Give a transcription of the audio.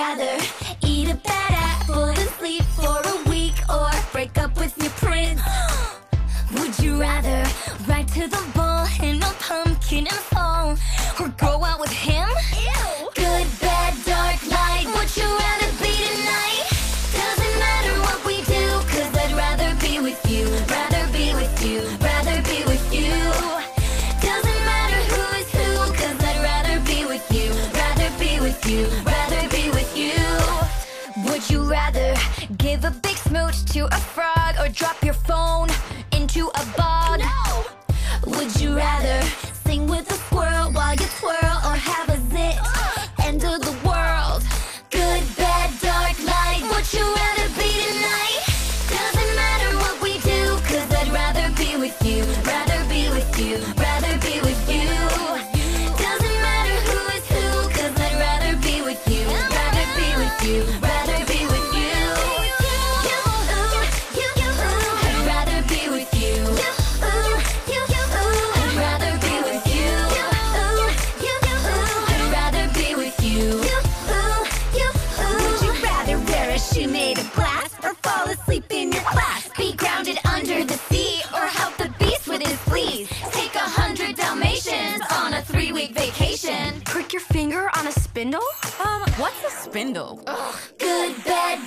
rather eat a bad apple than sleep for a week or break up with your prince? Would you rather ride to the ball in a pumpkin and fall or go out with him? Ew. Good, bad, dark, light. Would you rather be tonight? Doesn't matter what we do, cause I'd rather be with you. Rather be with you. Would you rather give a big smooch to a frog or drop Take a hundred Dalmatians on a three-week vacation. Prick your finger on a spindle? Um, what's a spindle? Ugh. Good, bad,